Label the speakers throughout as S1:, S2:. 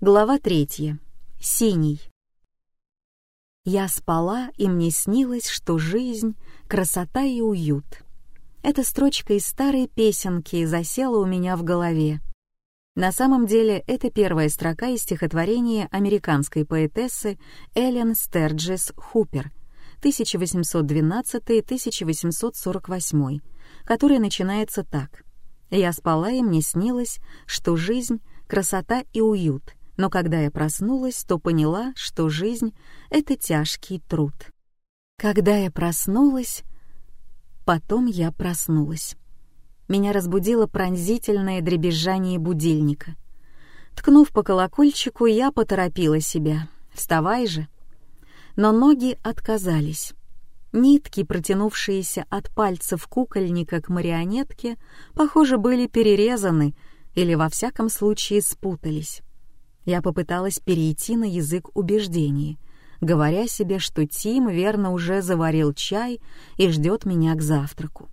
S1: Глава третья. Синий. Я спала, и мне снилось, что жизнь — красота и уют. Эта строчка из старой песенки засела у меня в голове. На самом деле, это первая строка из стихотворения американской поэтессы Эллен Стерджес Хупер 1812-1848, которая начинается так. «Я спала, и мне снилось, что жизнь — красота и уют» но когда я проснулась, то поняла, что жизнь — это тяжкий труд. Когда я проснулась, потом я проснулась. Меня разбудило пронзительное дребезжание будильника. Ткнув по колокольчику, я поторопила себя. «Вставай же!» Но ноги отказались. Нитки, протянувшиеся от пальцев кукольника к марионетке, похоже, были перерезаны или, во всяком случае, спутались. Я попыталась перейти на язык убеждений, говоря себе, что Тим верно уже заварил чай и ждет меня к завтраку.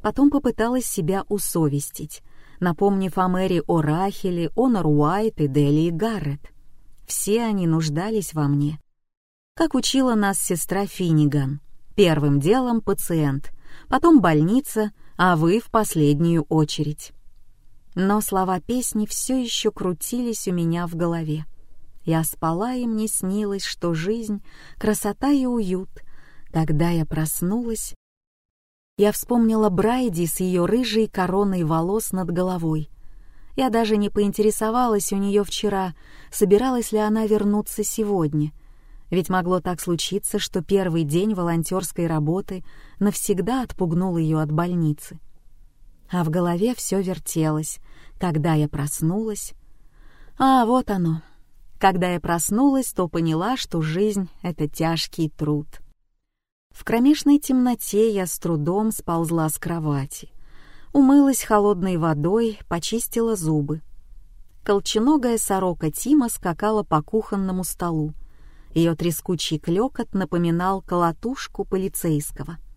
S1: Потом попыталась себя усовестить, напомнив о Мэри О'Рахеле, Онор Уайт и Делии Гаррет. Все они нуждались во мне. Как учила нас сестра Финниган. Первым делом пациент, потом больница, а вы в последнюю очередь но слова песни все еще крутились у меня в голове. Я спала, и мне снилось, что жизнь — красота и уют. Когда я проснулась, я вспомнила Брайди с ее рыжей короной волос над головой. Я даже не поинтересовалась у нее вчера, собиралась ли она вернуться сегодня. Ведь могло так случиться, что первый день волонтерской работы навсегда отпугнул ее от больницы а в голове все вертелось. Когда я проснулась... А, вот оно. Когда я проснулась, то поняла, что жизнь — это тяжкий труд. В кромешной темноте я с трудом сползла с кровати. Умылась холодной водой, почистила зубы. Колченогая сорока Тима скакала по кухонному столу. Ее трескучий клёкот напоминал колотушку полицейского —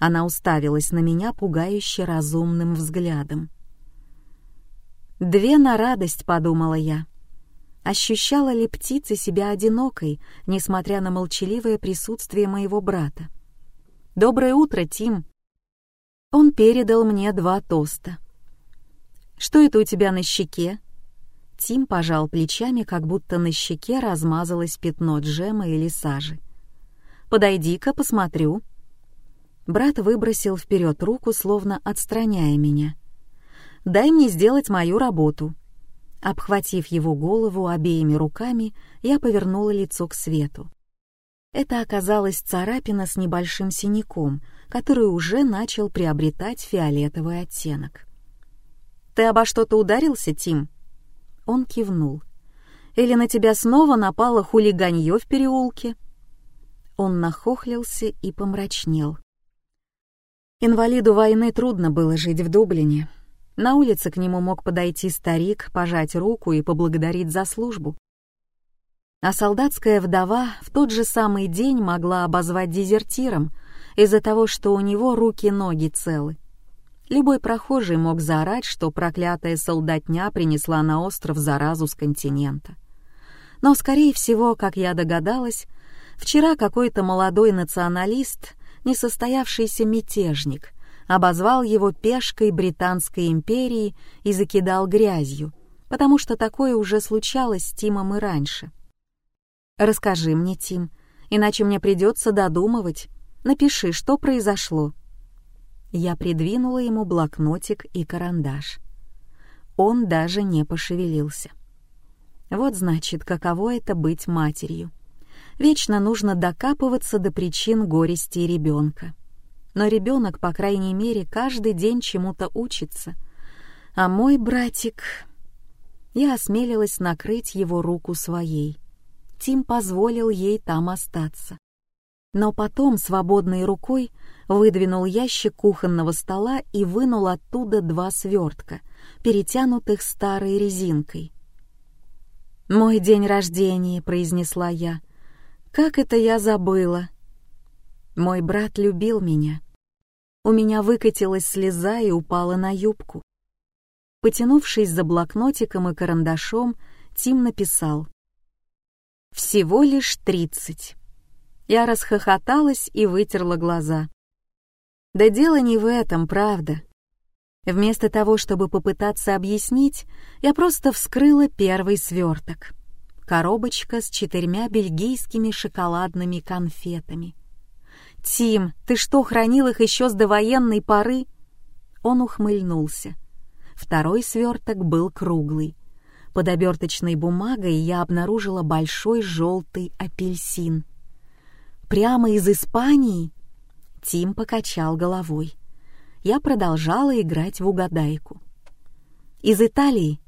S1: она уставилась на меня пугающе разумным взглядом. «Две на радость», — подумала я. Ощущала ли птица себя одинокой, несмотря на молчаливое присутствие моего брата? «Доброе утро, Тим!» Он передал мне два тоста. «Что это у тебя на щеке?» Тим пожал плечами, как будто на щеке размазалось пятно джема или сажи. «Подойди-ка, посмотрю», Брат выбросил вперед руку, словно отстраняя меня. «Дай мне сделать мою работу». Обхватив его голову обеими руками, я повернула лицо к свету. Это оказалась царапина с небольшим синяком, который уже начал приобретать фиолетовый оттенок. «Ты обо что-то ударился, Тим?» Он кивнул. «Или на тебя снова напало хулиганье в переулке?» Он нахохлился и помрачнел. Инвалиду войны трудно было жить в Дублине. На улице к нему мог подойти старик, пожать руку и поблагодарить за службу. А солдатская вдова в тот же самый день могла обозвать дезертиром из-за того, что у него руки-ноги целы. Любой прохожий мог заорать, что проклятая солдатня принесла на остров заразу с континента. Но, скорее всего, как я догадалась, вчера какой-то молодой националист несостоявшийся мятежник, обозвал его пешкой Британской империи и закидал грязью, потому что такое уже случалось с Тимом и раньше. «Расскажи мне, Тим, иначе мне придется додумывать. Напиши, что произошло». Я придвинула ему блокнотик и карандаш. Он даже не пошевелился. Вот значит, каково это быть матерью. Вечно нужно докапываться до причин горести ребенка. Но ребенок, по крайней мере, каждый день чему-то учится. А мой братик... Я осмелилась накрыть его руку своей. Тим позволил ей там остаться. Но потом свободной рукой выдвинул ящик кухонного стола и вынул оттуда два свертка, перетянутых старой резинкой. «Мой день рождения», — произнесла я, как это я забыла? Мой брат любил меня. У меня выкатилась слеза и упала на юбку. Потянувшись за блокнотиком и карандашом, Тим написал «Всего лишь тридцать». Я расхохоталась и вытерла глаза. Да дело не в этом, правда. Вместо того, чтобы попытаться объяснить, я просто вскрыла первый сверток. Коробочка с четырьмя бельгийскими шоколадными конфетами. «Тим, ты что, хранил их еще с довоенной поры?» Он ухмыльнулся. Второй сверток был круглый. Под оберточной бумагой я обнаружила большой желтый апельсин. «Прямо из Испании?» Тим покачал головой я продолжала играть в угадайку. Из Италии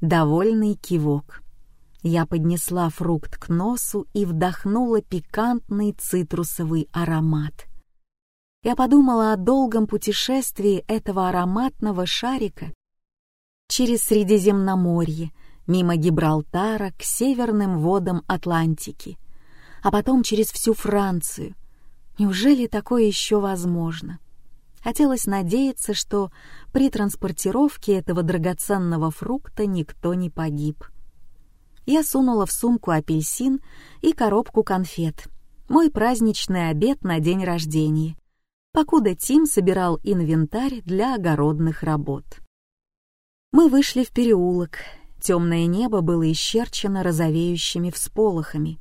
S1: довольный кивок. Я поднесла фрукт к носу и вдохнула пикантный цитрусовый аромат. Я подумала о долгом путешествии этого ароматного шарика через Средиземноморье, мимо Гибралтара к северным водам Атлантики, а потом через всю Францию. Неужели такое еще возможно? Хотелось надеяться, что при транспортировке этого драгоценного фрукта никто не погиб. Я сунула в сумку апельсин и коробку конфет. Мой праздничный обед на день рождения, покуда Тим собирал инвентарь для огородных работ. Мы вышли в переулок. Темное небо было исчерчено розовеющими всполохами.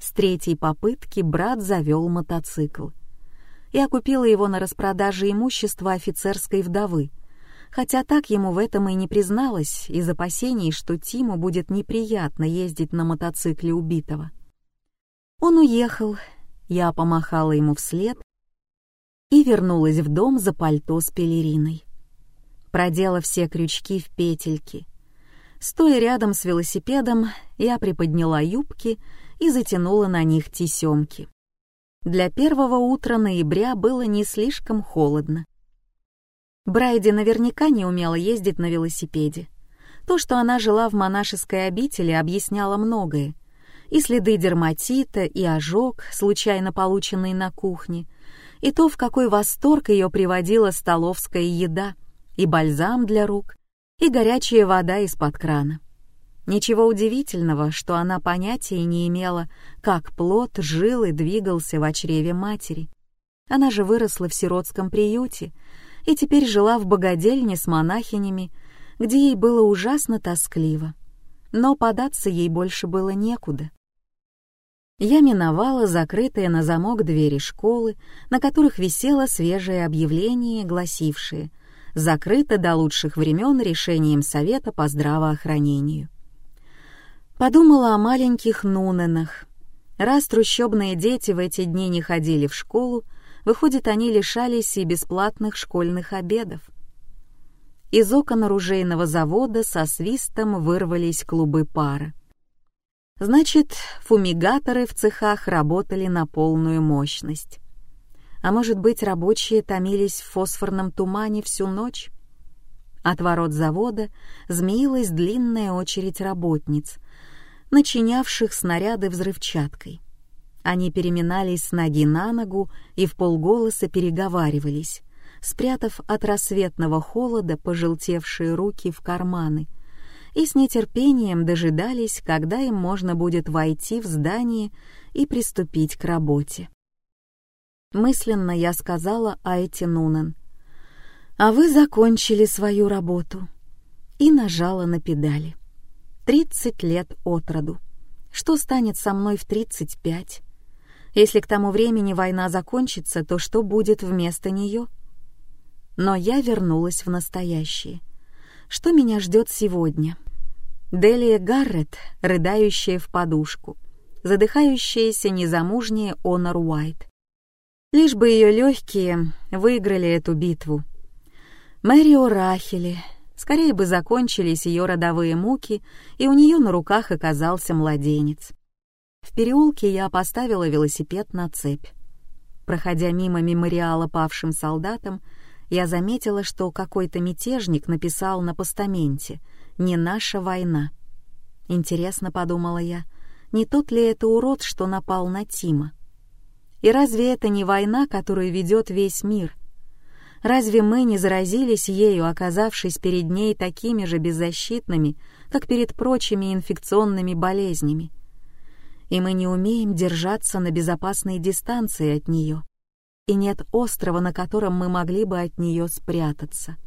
S1: С третьей попытки брат завел мотоцикл — я купила его на распродаже имущества офицерской вдовы, хотя так ему в этом и не призналась из опасений, что Тиму будет неприятно ездить на мотоцикле убитого. Он уехал, я помахала ему вслед и вернулась в дом за пальто с пелериной. Продела все крючки в петельки. Стоя рядом с велосипедом, я приподняла юбки и затянула на них тесемки. Для первого утра ноября было не слишком холодно. Брайди наверняка не умела ездить на велосипеде. То, что она жила в монашеской обители, объясняло многое. И следы дерматита, и ожог, случайно полученный на кухне, и то, в какой восторг ее приводила столовская еда, и бальзам для рук, и горячая вода из-под крана. Ничего удивительного, что она понятия не имела, как плод жил и двигался в чреве матери. Она же выросла в сиротском приюте и теперь жила в богадельне с монахинями, где ей было ужасно тоскливо. Но податься ей больше было некуда. Я миновала закрытые на замок двери школы, на которых висело свежее объявление, гласившее «Закрыто до лучших времен решением Совета по здравоохранению». Подумала о маленьких Нуненах. Раз трущобные дети в эти дни не ходили в школу, выходит, они лишались и бесплатных школьных обедов. Из окон оружейного завода со свистом вырвались клубы пара. Значит, фумигаторы в цехах работали на полную мощность. А может быть, рабочие томились в фосфорном тумане всю ночь? От ворот завода змеилась длинная очередь работниц, начинявших снаряды взрывчаткой. Они переминались с ноги на ногу и в полголоса переговаривались, спрятав от рассветного холода пожелтевшие руки в карманы, и с нетерпением дожидались, когда им можно будет войти в здание и приступить к работе. Мысленно я сказала Айте Нунен, «А вы закончили свою работу» и нажала на педали. Тридцать лет от роду. Что станет со мной в тридцать пять? Если к тому времени война закончится, то что будет вместо нее? Но я вернулась в настоящее. Что меня ждет сегодня? Делия Гаррет, рыдающая в подушку, задыхающаяся незамужняя Онор Уайт. Лишь бы ее легкие выиграли эту битву. Мэрио Рахели, Скорее бы закончились ее родовые муки, и у нее на руках оказался младенец. В переулке я поставила велосипед на цепь. Проходя мимо мемориала павшим солдатам, я заметила, что какой-то мятежник написал на постаменте «Не наша война». Интересно, подумала я, не тот ли это урод, что напал на Тима? И разве это не война, которую ведет весь мир — Разве мы не заразились ею, оказавшись перед ней такими же беззащитными, как перед прочими инфекционными болезнями? И мы не умеем держаться на безопасной дистанции от нее. И нет острова, на котором мы могли бы от нее спрятаться.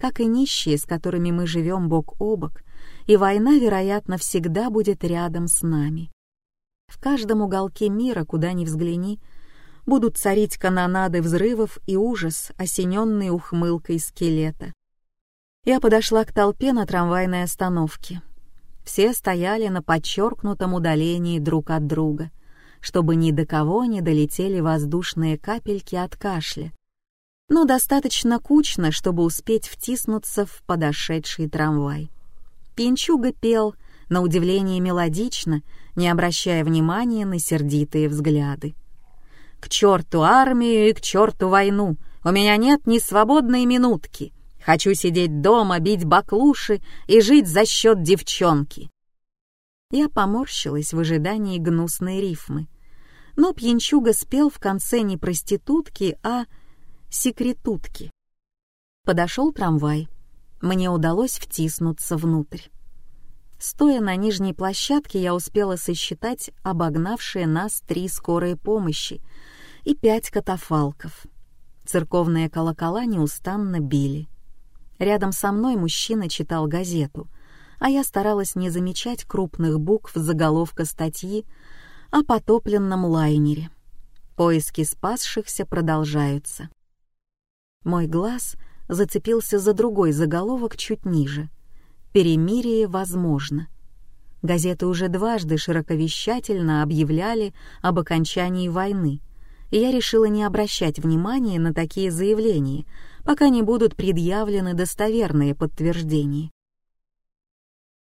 S1: Как и нищие, с которыми мы живем бок о бок, и война, вероятно, всегда будет рядом с нами. В каждом уголке мира, куда ни взгляни, — будут царить канонады взрывов и ужас, осененный ухмылкой скелета. Я подошла к толпе на трамвайной остановке. Все стояли на подчеркнутом удалении друг от друга, чтобы ни до кого не долетели воздушные капельки от кашля, но достаточно кучно, чтобы успеть втиснуться в подошедший трамвай. Пинчуга пел, на удивление мелодично, не обращая внимания на сердитые взгляды. К черту армию и к черту войну. У меня нет ни свободной минутки. Хочу сидеть дома, бить баклуши и жить за счет девчонки. Я поморщилась в ожидании гнусной рифмы. Но пьянчуга спел в конце не проститутки, а секретутки. Подошел трамвай. Мне удалось втиснуться внутрь. Стоя на нижней площадке, я успела сосчитать обогнавшие нас три скорые помощи и пять катафалков. Церковные колокола неустанно били. Рядом со мной мужчина читал газету, а я старалась не замечать крупных букв заголовка статьи о потопленном лайнере. Поиски спасшихся продолжаются. Мой глаз зацепился за другой заголовок чуть ниже — перемирие возможно. Газеты уже дважды широковещательно объявляли об окончании войны, и я решила не обращать внимания на такие заявления, пока не будут предъявлены достоверные подтверждения.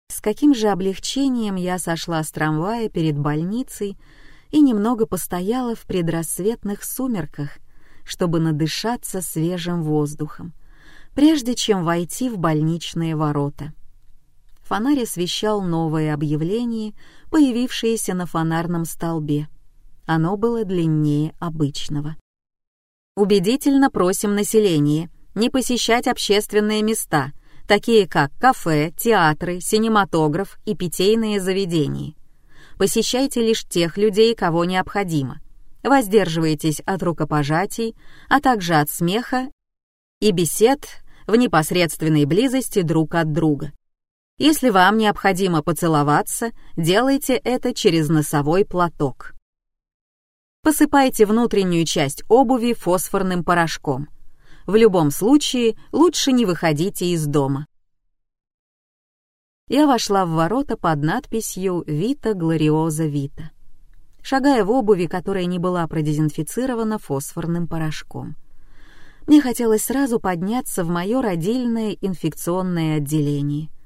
S1: С каким же облегчением я сошла с трамвая перед больницей и немного постояла в предрассветных сумерках, чтобы надышаться свежим воздухом, прежде чем войти в больничные ворота фонарь освещал новое объявление, появившееся на фонарном столбе. Оно было длиннее обычного. Убедительно просим население не посещать общественные места, такие как кафе, театры, синематограф и питейные заведения. Посещайте лишь тех людей, кого необходимо. Воздерживайтесь от рукопожатий, а также от смеха и бесед в непосредственной близости друг от друга. Если вам необходимо поцеловаться, делайте это через носовой платок. Посыпайте внутреннюю часть обуви фосфорным порошком. В любом случае лучше не выходите из дома. Я вошла в ворота под надписью «Вита Глориоза Вита», шагая в обуви, которая не была продезинфицирована фосфорным порошком. Мне хотелось сразу подняться в мое родильное инфекционное отделение —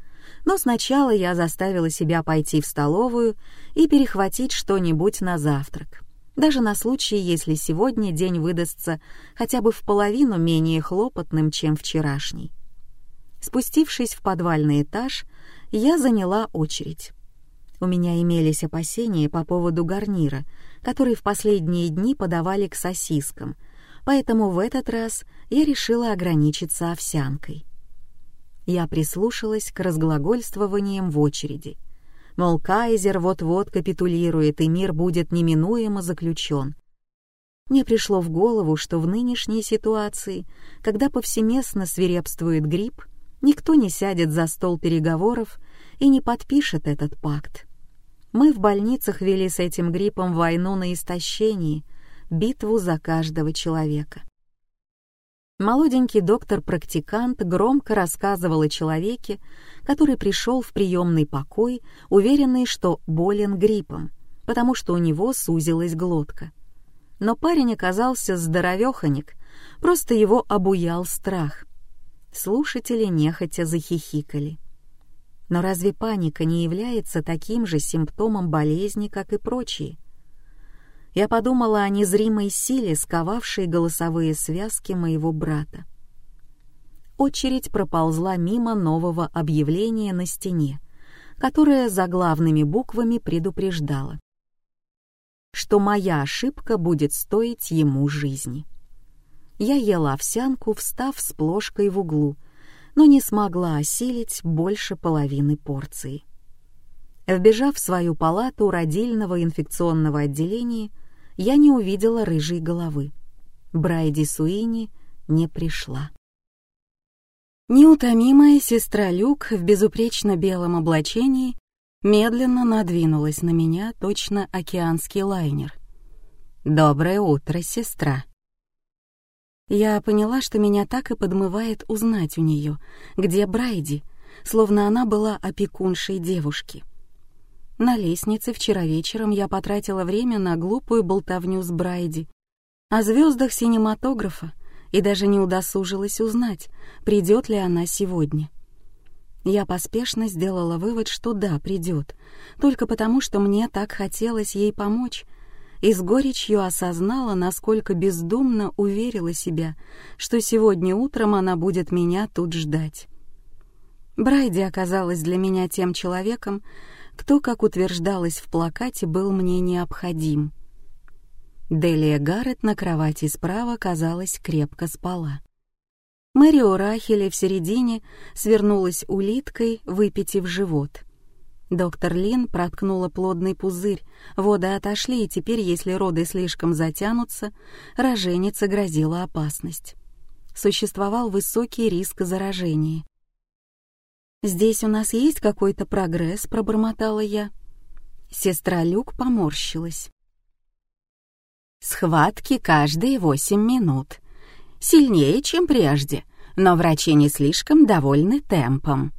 S1: но сначала я заставила себя пойти в столовую и перехватить что-нибудь на завтрак. Даже на случай, если сегодня день выдастся хотя бы в половину менее хлопотным, чем вчерашний. Спустившись в подвальный этаж, я заняла очередь. У меня имелись опасения по поводу гарнира, который в последние дни подавали к сосискам, поэтому в этот раз я решила ограничиться овсянкой я прислушалась к разглагольствованиям в очереди. Мол, Кайзер вот-вот капитулирует, и мир будет неминуемо заключен. Мне пришло в голову, что в нынешней ситуации, когда повсеместно свирепствует грипп, никто не сядет за стол переговоров и не подпишет этот пакт. Мы в больницах вели с этим гриппом войну на истощении, битву за каждого человека. Молоденький доктор-практикант громко рассказывал о человеке, который пришел в приемный покой, уверенный, что болен гриппом, потому что у него сузилась глотка. Но парень оказался здоровеханик, просто его обуял страх. Слушатели нехотя захихикали. Но разве паника не является таким же симптомом болезни, как и прочие? Я подумала о незримой силе, сковавшей голосовые связки моего брата. Очередь проползла мимо нового объявления на стене, которое заглавными буквами предупреждало, что моя ошибка будет стоить ему жизни. Я ела овсянку, встав с плошкой в углу, но не смогла осилить больше половины порции. Вбежав в свою палату родильного инфекционного отделения, я не увидела рыжей головы. Брайди Суини не пришла. Неутомимая сестра Люк в безупречно белом облачении медленно надвинулась на меня точно океанский лайнер. «Доброе утро, сестра!» Я поняла, что меня так и подмывает узнать у нее, где Брайди, словно она была опекуншей девушки. На лестнице вчера вечером я потратила время на глупую болтовню с Брайди, о звездах синематографа и даже не удосужилась узнать, придет ли она сегодня. Я поспешно сделала вывод, что да, придет, только потому, что мне так хотелось ей помочь, и с горечью осознала, насколько бездумно уверила себя, что сегодня утром она будет меня тут ждать. Брайди оказалась для меня тем человеком, кто, как утверждалось в плакате, был мне необходим. Делия Гаррет на кровати справа, казалось, крепко спала. Мэрио Рахеля в середине свернулась улиткой, выпитив живот. Доктор Лин проткнула плодный пузырь, воды отошли, и теперь, если роды слишком затянутся, роженице грозила опасность. Существовал высокий риск заражения. «Здесь у нас есть какой-то прогресс», — пробормотала я. Сестра Люк поморщилась. Схватки каждые восемь минут. Сильнее, чем прежде, но врачи не слишком довольны темпом.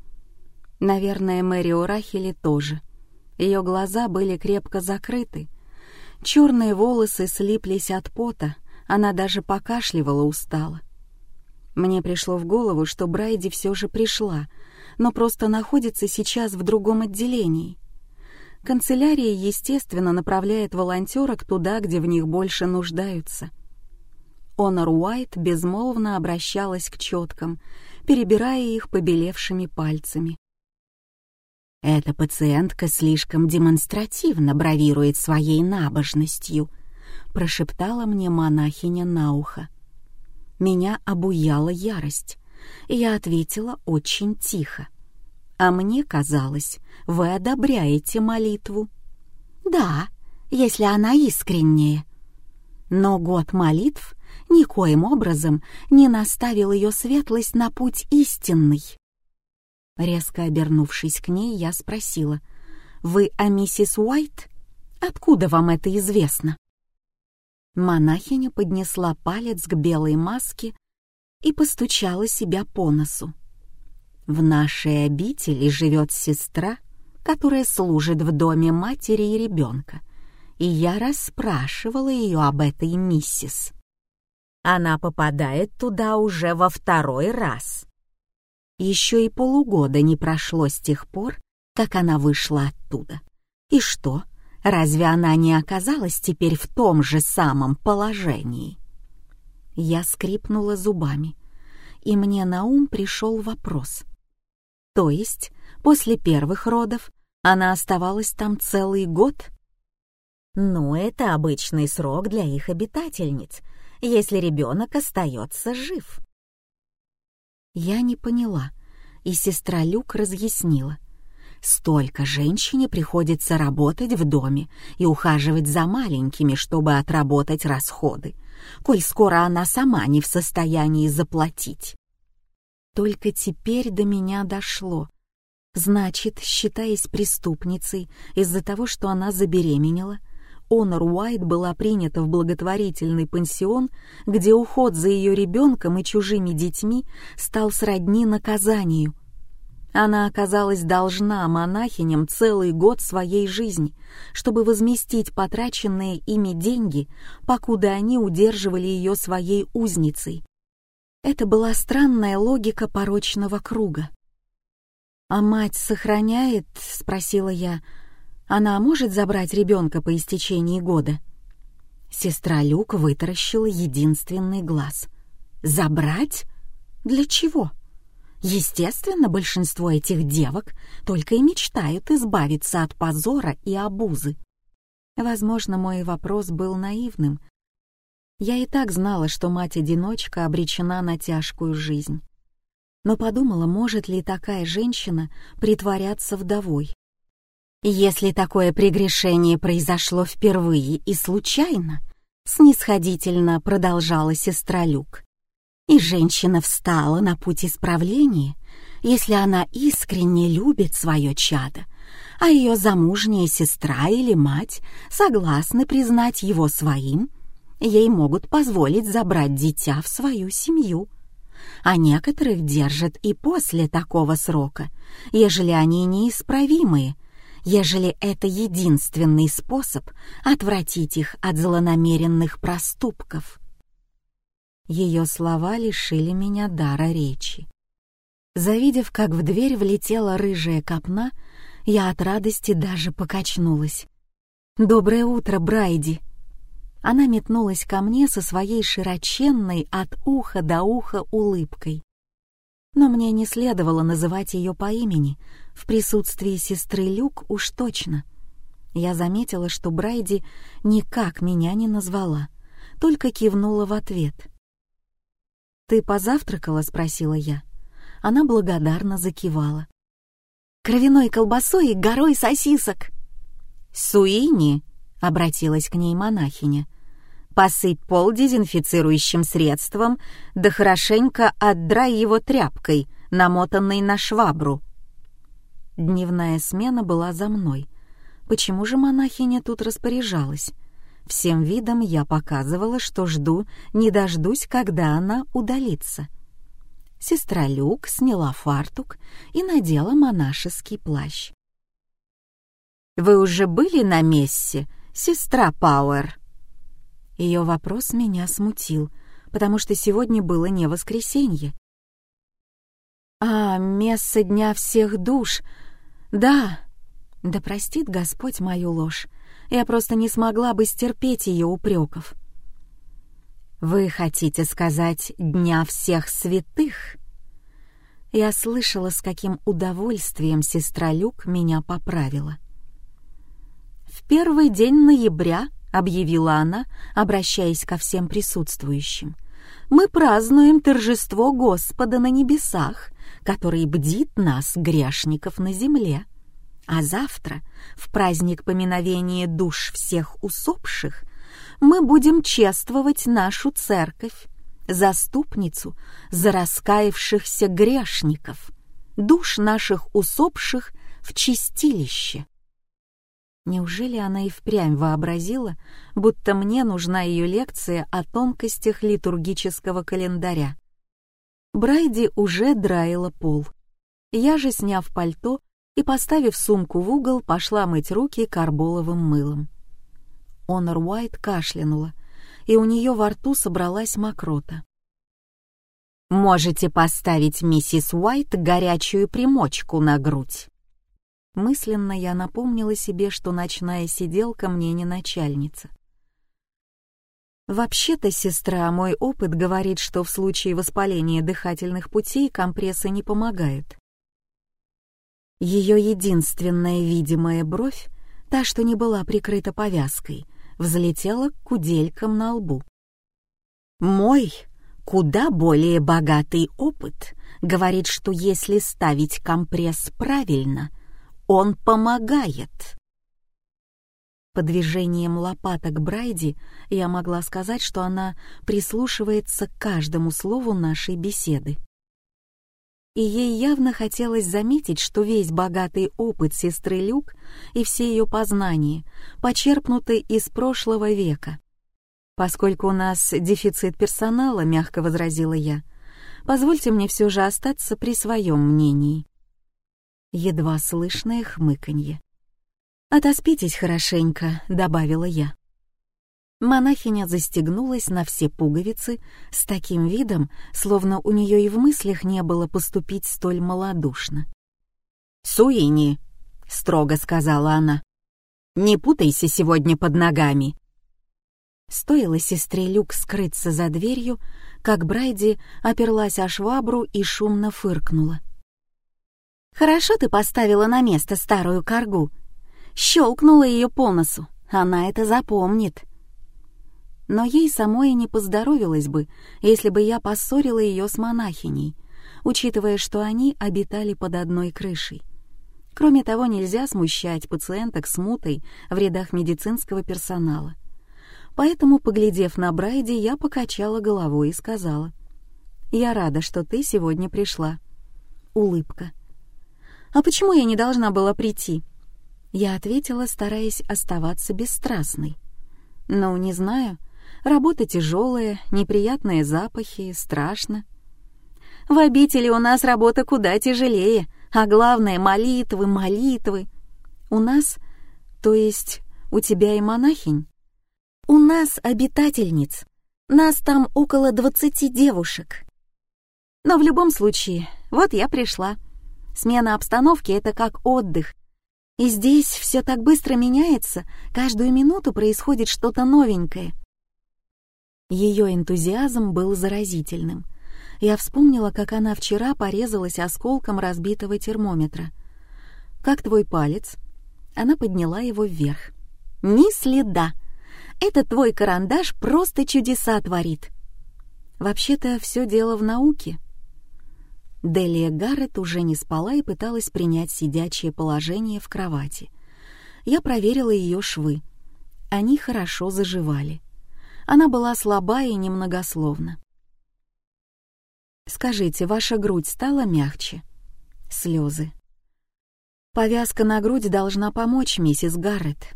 S1: Наверное, Мэри Урахили тоже. Ее глаза были крепко закрыты. Черные волосы слиплись от пота, она даже покашливала устало. Мне пришло в голову, что Брайди все же пришла, но просто находится сейчас в другом отделении — канцелярия, естественно, направляет волонтерок туда, где в них больше нуждаются. Онор Уайт безмолвно обращалась к четкам, перебирая их побелевшими пальцами. «Эта пациентка слишком демонстративно бравирует своей набожностью», прошептала мне монахиня на ухо. Меня обуяла ярость, я ответила очень тихо. А мне казалось, вы одобряете молитву. Да, если она искренняя. Но год молитв никоим образом не наставил ее светлость на путь истинный. Резко обернувшись к ней, я спросила, «Вы о миссис Уайт? Откуда вам это известно?» Монахиня поднесла палец к белой маске и постучала себя по носу. В нашей обители живет сестра, которая служит в доме матери и ребенка, и я расспрашивала ее об этой миссис. Она попадает туда уже во второй раз. Еще и полугода не прошло с тех пор, как она вышла оттуда. И что, разве она не оказалась теперь в том же самом положении? Я скрипнула зубами, и мне на ум пришел вопрос. То есть после первых родов она оставалась там целый год? Ну, это обычный срок для их обитательниц, если ребенок остается жив. Я не поняла, и сестра Люк разъяснила. Столько женщине приходится работать в доме и ухаживать за маленькими, чтобы отработать расходы, коль скоро она сама не в состоянии заплатить. Только теперь до меня дошло. Значит, считаясь преступницей из-за того, что она забеременела, Онор Уайт была принята в благотворительный пансион, где уход за ее ребенком и чужими детьми стал сродни наказанию. Она оказалась должна монахиням целый год своей жизни, чтобы возместить потраченные ими деньги, покуда они удерживали ее своей узницей. Это была странная логика порочного круга. «А мать сохраняет?» — спросила я. «Она может забрать ребенка по истечении года?» Сестра Люк вытаращила единственный глаз. «Забрать? Для чего?» Естественно, большинство этих девок только и мечтают избавиться от позора и обузы. Возможно, мой вопрос был наивным, Я и так знала, что мать-одиночка обречена на тяжкую жизнь. Но подумала, может ли такая женщина притворяться вдовой. Если такое прегрешение произошло впервые и случайно, снисходительно продолжала сестра Люк, и женщина встала на путь исправления, если она искренне любит свое чадо, а ее замужняя сестра или мать согласны признать его своим, ей могут позволить забрать дитя в свою семью. А некоторых держат и после такого срока, ежели они неисправимые, ежели это единственный способ отвратить их от злонамеренных проступков. Ее слова лишили меня дара речи. Завидев, как в дверь влетела рыжая копна, я от радости даже покачнулась. «Доброе утро, Брайди!» Она метнулась ко мне со своей широченной от уха до уха улыбкой. Но мне не следовало называть ее по имени, в присутствии сестры Люк уж точно. Я заметила, что Брайди никак меня не назвала, только кивнула в ответ. «Ты позавтракала?» — спросила я. Она благодарно закивала. «Кровяной колбасой и горой сосисок!»
S2: «Суини!» — обратилась к ней монахиня. «Посыпь пол дезинфицирующим средством, да хорошенько отдрай его тряпкой, намотанной на швабру».
S1: Дневная смена была за мной. Почему же монахиня тут распоряжалась? Всем видом я показывала, что жду, не дождусь, когда она удалится. Сестра Люк сняла фартук и надела монашеский плащ.
S2: «Вы уже были на мессе, сестра Пауэр?»
S1: Ее вопрос меня смутил, потому что сегодня было не воскресенье. «А, месса дня всех душ! Да!» Да простит Господь мою ложь. Я просто не смогла бы стерпеть ее упреков.
S2: «Вы хотите сказать Дня всех святых?»
S1: Я слышала, с каким удовольствием сестра Люк меня поправила. «В первый день ноября», — объявила она, обращаясь ко всем присутствующим, «мы празднуем торжество Господа на небесах, который бдит нас, грешников, на земле. А завтра, в праздник поминовения душ всех усопших, мы будем чествовать нашу церковь, заступницу за раскаявшихся грешников, душ наших усопших в чистилище. Неужели она и впрямь вообразила, будто мне нужна ее лекция о тонкостях литургического календаря? Брайди уже драила пол. Я же, сняв пальто и поставив сумку в угол, пошла мыть руки карболовым мылом. Онор Уайт кашлянула, и у нее во рту собралась мокрота.
S2: «Можете поставить миссис Уайт горячую примочку на грудь».
S1: Мысленно я напомнила себе, что ночная сиделка мне не начальница. Вообще-то, сестра, мой опыт говорит, что в случае воспаления дыхательных путей компрессы не помогают. Ее единственная видимая бровь, та, что не была прикрыта повязкой, взлетела к куделькам на лбу.
S2: «Мой куда более богатый опыт говорит, что если ставить компресс правильно, он помогает».
S1: По движениям лопаток Брайди я могла сказать, что она прислушивается к каждому слову нашей беседы и ей явно хотелось заметить, что весь богатый опыт сестры Люк и все ее познания почерпнуты из прошлого века. «Поскольку у нас дефицит персонала», — мягко возразила я, «позвольте мне все же остаться при своем мнении». Едва слышное хмыканье. «Отоспитесь хорошенько», — добавила я. Монахиня застегнулась на все пуговицы с таким видом, словно у нее и в мыслях не было поступить столь малодушно.
S2: «Суини», — строго сказала она, — «не путайся сегодня под ногами».
S1: Стоило сестре Люк скрыться за дверью, как Брайди оперлась о швабру и шумно фыркнула. «Хорошо ты поставила на место старую коргу. Щелкнула ее по носу, она это запомнит». Но ей самой не поздоровилось бы, если бы я поссорила ее с монахиней, учитывая, что они обитали под одной крышей. Кроме того, нельзя смущать пациенток смутой в рядах медицинского персонала. Поэтому, поглядев на Брайди, я покачала головой и сказала, «Я рада, что ты сегодня пришла». Улыбка. «А почему я не должна была прийти?» Я ответила, стараясь оставаться бесстрастной. «Ну, не знаю. Работа тяжелая, неприятные запахи, страшно». «В обители у нас работа куда тяжелее, а главное — молитвы, молитвы. У нас, то есть у тебя и монахинь?» «У нас обитательниц. Нас там около двадцати девушек». «Но в любом случае, вот я пришла. Смена обстановки — это как отдых, и здесь все так быстро меняется, каждую минуту происходит что-то новенькое. Ее энтузиазм был заразительным. Я вспомнила, как она вчера порезалась осколком разбитого термометра. «Как твой палец?» Она подняла его вверх. «Ни следа! Этот твой карандаш просто чудеса творит!» «Вообще-то все дело в науке», Делия Гаррет уже не спала и пыталась принять сидячее положение в кровати. Я проверила ее швы. Они хорошо заживали. Она была слаба и немногословна. «Скажите, ваша грудь стала мягче?» Слезы. «Повязка на грудь должна помочь, миссис Гаррет.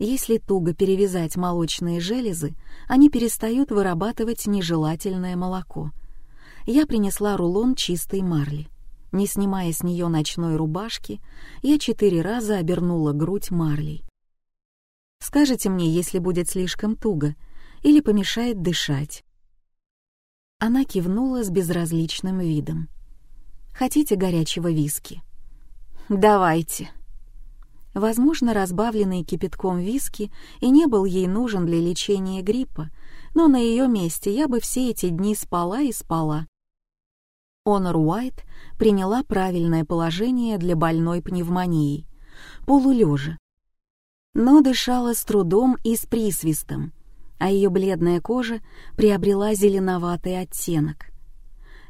S1: Если туго перевязать молочные железы, они перестают вырабатывать нежелательное молоко — я принесла рулон чистой марли. Не снимая с нее ночной рубашки, я четыре раза обернула грудь марлей. «Скажите мне, если будет слишком туго или помешает дышать». Она кивнула с безразличным видом. «Хотите горячего виски?» «Давайте». Возможно, разбавленный кипятком виски и не был ей нужен для лечения гриппа, но на ее месте я бы все эти дни спала и спала, Онор Уайт приняла правильное положение для больной пневмонией, полулежа. Но дышала с трудом и с присвистом, а ее бледная кожа приобрела зеленоватый оттенок.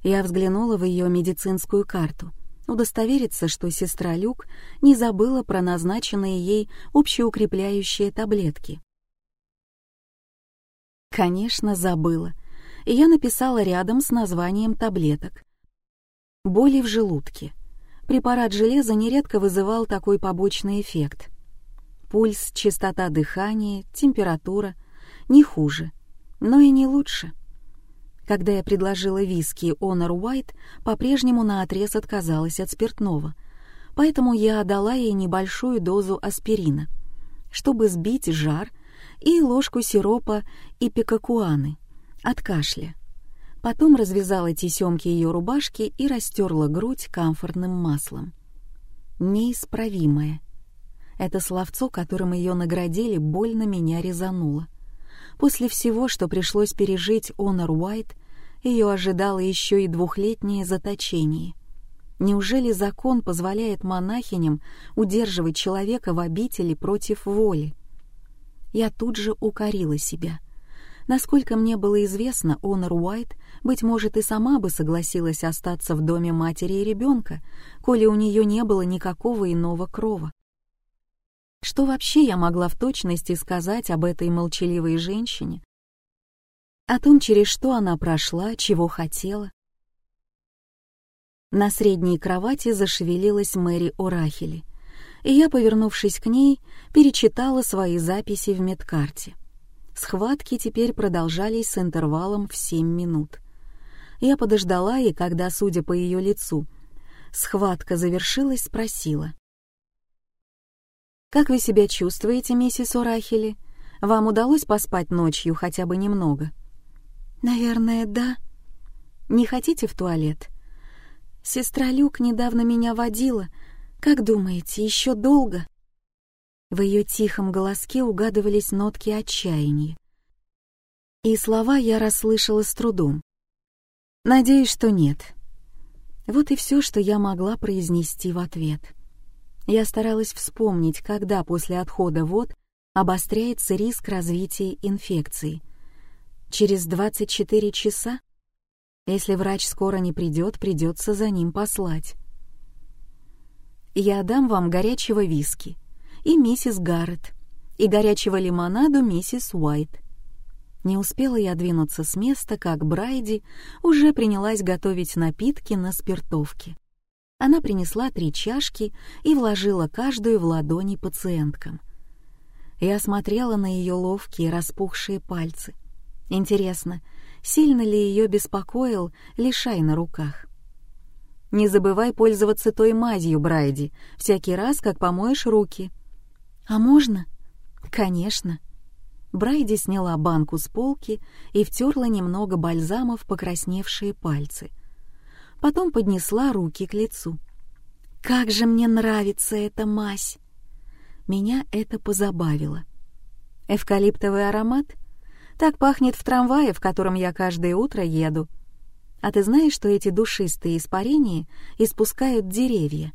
S1: Я взглянула в ее медицинскую карту, удостовериться, что сестра Люк не забыла про назначенные ей общеукрепляющие таблетки. Конечно, забыла, и я написала рядом с названием таблеток Боли в желудке. Препарат железа нередко вызывал такой побочный эффект. Пульс, частота дыхания, температура — не хуже, но и не лучше. Когда я предложила виски Honor White, по-прежнему наотрез отказалась от спиртного, поэтому я отдала ей небольшую дозу аспирина, чтобы сбить жар, и ложку сиропа и пикакуаны от кашля. Потом развязала тесемки ее рубашки и растерла грудь комфортным маслом. Неисправимое. Это словцо, которым ее наградили, больно меня резануло. После всего, что пришлось пережить Онор Уайт, ее ожидало еще и двухлетнее заточение. Неужели закон позволяет монахиням удерживать человека в обители против воли? Я тут же укорила себя — Насколько мне было известно, Онор Уайт, быть может, и сама бы согласилась остаться в доме матери и ребенка, коли у нее не было никакого иного крова. Что вообще я могла в точности сказать об этой молчаливой женщине? О том, через что она прошла, чего хотела? На средней кровати зашевелилась Мэри Орахели, и я, повернувшись к ней, перечитала свои записи в медкарте. Схватки теперь продолжались с интервалом в семь минут. Я подождала и, когда, судя по ее лицу, схватка завершилась, спросила. «Как вы себя чувствуете, миссис Орахели? Вам удалось поспать ночью хотя бы немного?» «Наверное, да». «Не хотите в туалет?» «Сестра Люк недавно меня водила. Как думаете, еще долго?» В ее тихом голоске угадывались нотки отчаяния. И слова я расслышала с трудом. «Надеюсь, что нет». Вот и все, что я могла произнести в ответ. Я старалась вспомнить, когда после отхода вод обостряется риск развития инфекции, Через 24 часа? Если врач скоро не придет, придется за ним послать. Я дам вам горячего виски и миссис Гаррет, и горячего лимонаду миссис Уайт. Не успела я двинуться с места, как Брайди уже принялась готовить напитки на спиртовке. Она принесла три чашки и вложила каждую в ладони пациенткам. Я смотрела на ее ловкие распухшие пальцы. Интересно, сильно ли ее беспокоил лишай на руках? Не забывай пользоваться той мазью, Брайди, всякий раз, как помоешь руки. А можно? Конечно. Брайди сняла банку с полки и втерла немного бальзама в покрасневшие пальцы. Потом поднесла руки к лицу. «Как же мне нравится эта мазь!» Меня это позабавило. Эвкалиптовый аромат? Так пахнет в трамвае, в котором я каждое утро еду. А ты знаешь, что эти душистые испарения испускают деревья?»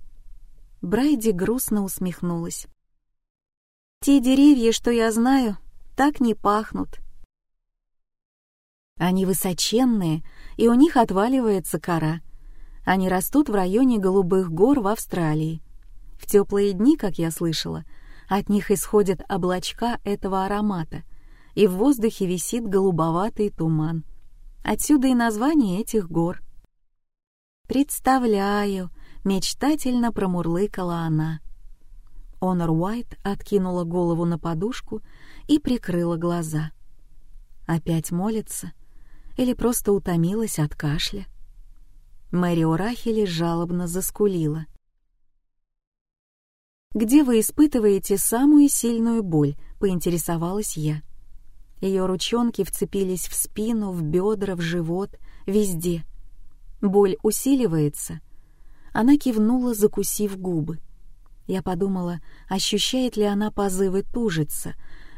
S1: Брайди грустно усмехнулась. «Те деревья, что я знаю, так не пахнут. Они высоченные, и у них отваливается кора. Они растут в районе Голубых гор в Австралии. В теплые дни, как я слышала, от них исходят облачка этого аромата, и в воздухе висит голубоватый туман. Отсюда и название этих гор. «Представляю», — мечтательно промурлыкала она. Онор Уайт откинула голову на подушку и прикрыла глаза. Опять молится? Или просто утомилась от кашля? Мэри Урахели жалобно заскулила. «Где вы испытываете самую сильную боль?» — поинтересовалась я. Ее ручонки вцепились в спину, в бедра, в живот, везде. Боль усиливается. Она кивнула, закусив губы. Я подумала, ощущает ли она позывы тужиться,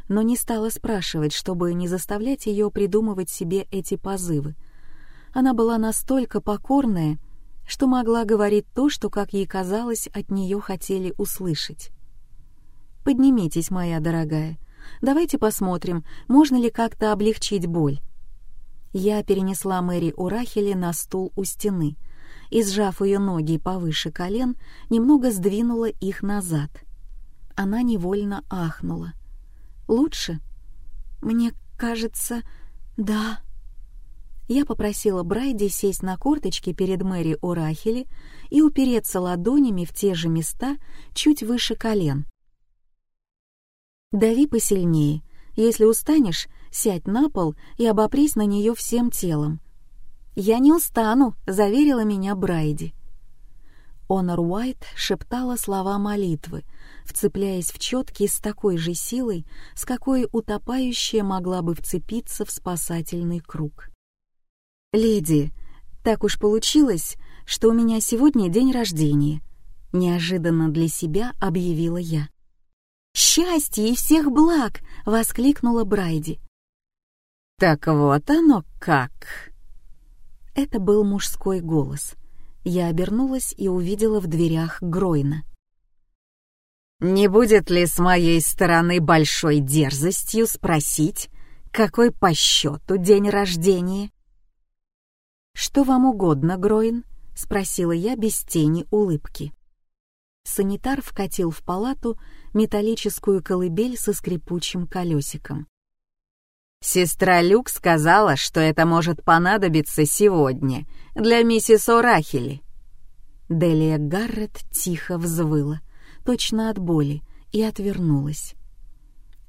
S1: но не стала спрашивать, чтобы не заставлять ее придумывать себе эти позывы. Она была настолько покорная, что могла говорить то, что, как ей казалось, от нее хотели услышать. «Поднимитесь, моя дорогая. Давайте посмотрим, можно ли как-то облегчить боль». Я перенесла Мэри Урахели на стул у стены и, сжав ее ноги повыше колен, немного сдвинула их назад. Она невольно ахнула — Лучше? Мне кажется, да. Я попросила Брайди сесть на корточки перед Мэри Урахели и упереться ладонями в те же места чуть выше колен. Дави посильнее. Если устанешь, сядь на пол и обопрись на нее всем телом. «Я не устану», — заверила меня Брайди. Онор Уайт шептала слова молитвы, вцепляясь в четки с такой же силой, с какой утопающая могла бы вцепиться в спасательный круг. «Леди, так уж получилось, что у меня сегодня день рождения», — неожиданно для себя объявила я. «Счастье и всех благ!» — воскликнула Брайди.
S2: «Так вот оно как!»
S1: Это был мужской голос — я обернулась и увидела в дверях Гройна.
S2: «Не будет ли с моей стороны большой дерзостью спросить, какой по счету день рождения?»
S1: «Что вам угодно, Гройн?» — спросила я без тени улыбки. Санитар вкатил в палату металлическую колыбель со скрипучим колесиком.
S2: Сестра Люк сказала, что это может понадобиться сегодня для миссис Орахели.
S1: Делия Гаррет тихо взвыла, точно от боли, и отвернулась.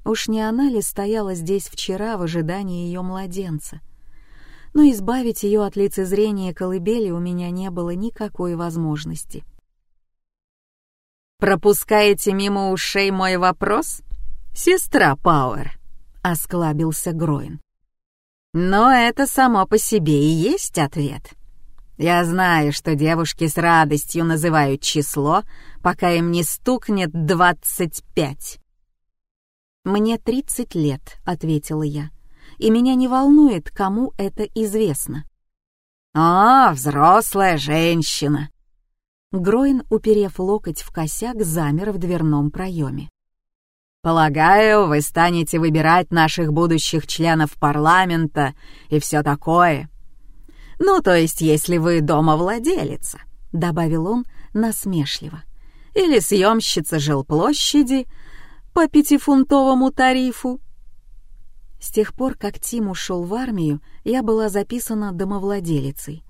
S1: Уж не она ли стояла здесь вчера в ожидании ее младенца? Но избавить ее от лицезрения колыбели у меня не было никакой возможности.
S2: «Пропускаете мимо ушей мой вопрос, сестра Пауэр?» осклабился Гроин. Но это само по себе и есть ответ. Я знаю, что девушки с радостью называют число, пока им не стукнет двадцать пять.
S1: «Мне тридцать лет», — ответила я, — «и меня не волнует, кому это известно».
S2: «А, взрослая женщина!»
S1: Гроин, уперев локоть в косяк, замер в дверном проеме. Полагаю, вы станете выбирать наших будущих членов парламента и все такое. Ну, то есть, если вы домовладелица, — добавил он насмешливо, — или съемщица жилплощади по пятифунтовому тарифу. С тех пор, как Тим ушел в армию, я была записана домовладелицей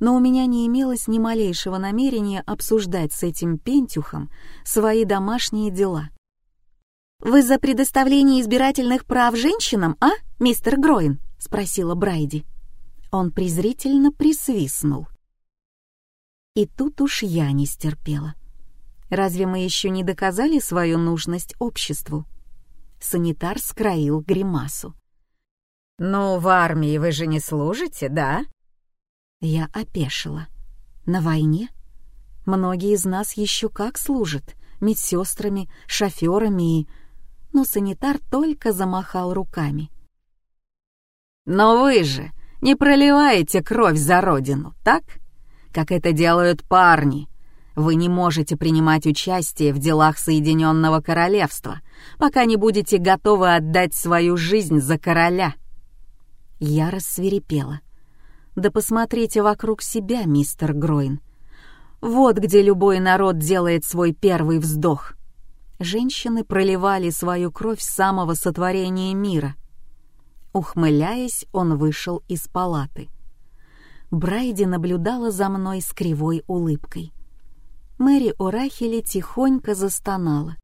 S1: но у меня не имелось ни малейшего намерения обсуждать с этим пентюхом свои домашние дела.
S2: «Вы за предоставление избирательных прав женщинам, а, мистер Гроин?» — спросила Брайди.
S1: Он презрительно присвистнул. И тут уж я не стерпела. Разве мы еще не доказали свою нужность обществу? Санитар скроил гримасу. «Ну, в армии вы же не служите, да?» Я опешила. На войне? Многие из нас еще как служат, медсестрами, шоферами и... Но санитар только замахал руками. «Но вы же не проливаете кровь за родину, так? Как это делают парни. Вы не можете принимать участие в делах Соединенного Королевства, пока не будете готовы отдать свою жизнь за короля». Я рассверепела. Да посмотрите вокруг себя, мистер Гройн. Вот где любой народ делает свой первый вздох. Женщины проливали свою кровь с самого сотворения мира. Ухмыляясь, он вышел из палаты. Брайди наблюдала за мной с кривой улыбкой. Мэри Орахели тихонько застонала.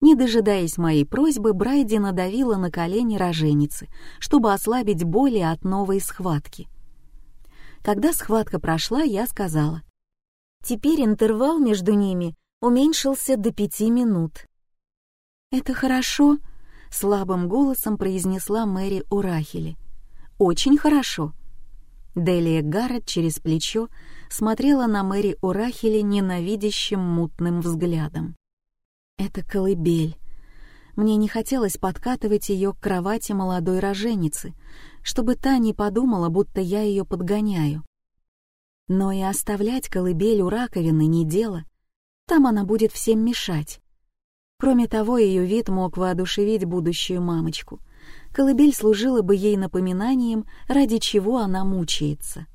S1: Не дожидаясь моей просьбы, Брайди надавила на колени роженицы, чтобы ослабить боли от новой схватки. Когда схватка прошла, я сказала. Теперь интервал между ними уменьшился до пяти минут. «Это хорошо», — слабым голосом произнесла Мэри Урахели. «Очень хорошо». Делия Гаррет через плечо смотрела на Мэри Урахели ненавидящим мутным взглядом. «Это колыбель». Мне не хотелось подкатывать ее к кровати молодой роженицы, чтобы та не подумала, будто я ее подгоняю. Но и оставлять колыбель у раковины не дело. Там она будет всем мешать. Кроме того, ее вид мог воодушевить будущую мамочку. Колыбель служила бы ей напоминанием, ради чего она мучается.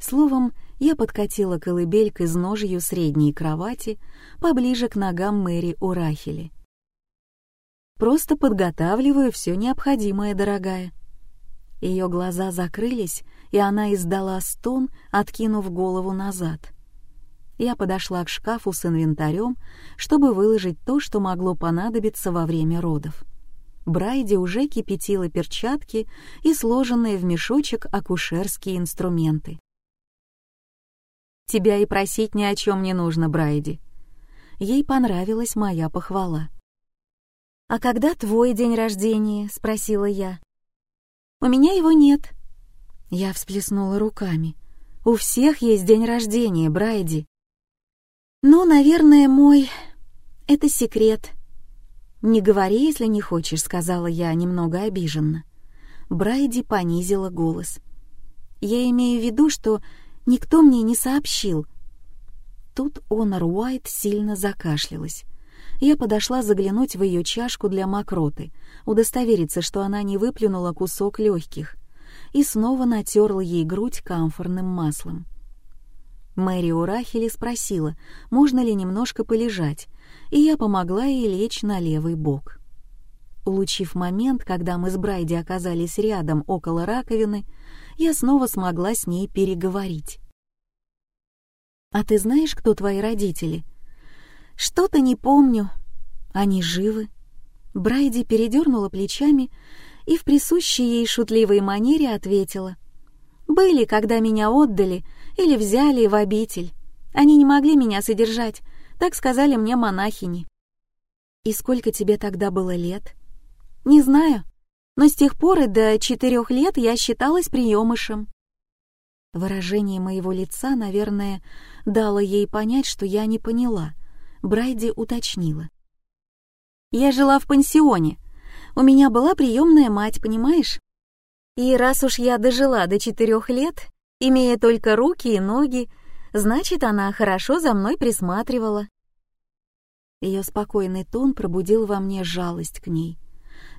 S1: Словом, я подкатила колыбель к изножью средней кровати, поближе к ногам Мэри Урахели. «Просто подготавливаю все необходимое, дорогая», ее глаза закрылись, и она издала стон, откинув голову назад. Я подошла к шкафу с инвентарем, чтобы выложить то, что могло понадобиться во время родов. Брайди уже кипятила перчатки и сложенные в мешочек акушерские инструменты. «Тебя и просить ни о чем не нужно, Брайди». Ей понравилась моя похвала. «А когда твой день рождения?» — спросила я. У меня его нет». Я всплеснула руками. «У всех есть день рождения, Брайди». «Ну, наверное, мой... Это секрет». «Не говори, если не хочешь», — сказала я немного обиженно. Брайди понизила голос. «Я имею в виду, что никто мне не сообщил». Тут Онор Уайт сильно закашлялась я подошла заглянуть в ее чашку для мокроты, удостовериться, что она не выплюнула кусок легких, и снова натерла ей грудь камфорным маслом. Мэри Урахели спросила, можно ли немножко полежать, и я помогла ей лечь на левый бок. Улучив момент, когда мы с Брайди оказались рядом около раковины, я снова смогла с ней переговорить. «А ты знаешь, кто твои родители?» «Что-то не помню. Они живы?» Брайди передернула плечами и в присущей ей шутливой манере ответила. «Были, когда меня отдали или взяли в обитель. Они не могли меня содержать, так сказали мне монахини». «И сколько тебе тогда было лет?» «Не знаю, но с тех пор и до четырех лет я считалась приемышем». Выражение моего лица, наверное, дало ей понять, что я не поняла — Брайди уточнила. «Я жила в пансионе. У меня была приемная мать, понимаешь? И раз уж я дожила до четырех лет, имея только руки и ноги, значит, она хорошо за мной присматривала. Ее спокойный тон пробудил во мне жалость к ней.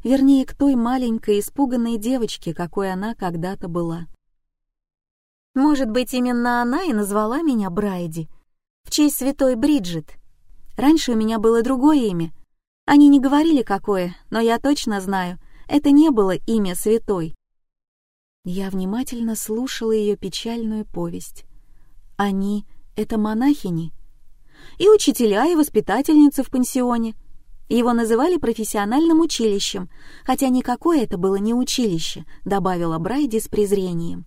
S1: Вернее, к той маленькой испуганной девочке, какой она когда-то была. Может быть, именно она и назвала меня Брайди, в честь святой Бриджит. Раньше у меня было другое имя. Они не говорили, какое, но я точно знаю, это не было имя святой. Я внимательно слушала ее печальную повесть. Они — это монахини. И учителя, и воспитательницы в пансионе. Его называли профессиональным училищем, хотя никакое это было не училище, добавила Брайди с презрением.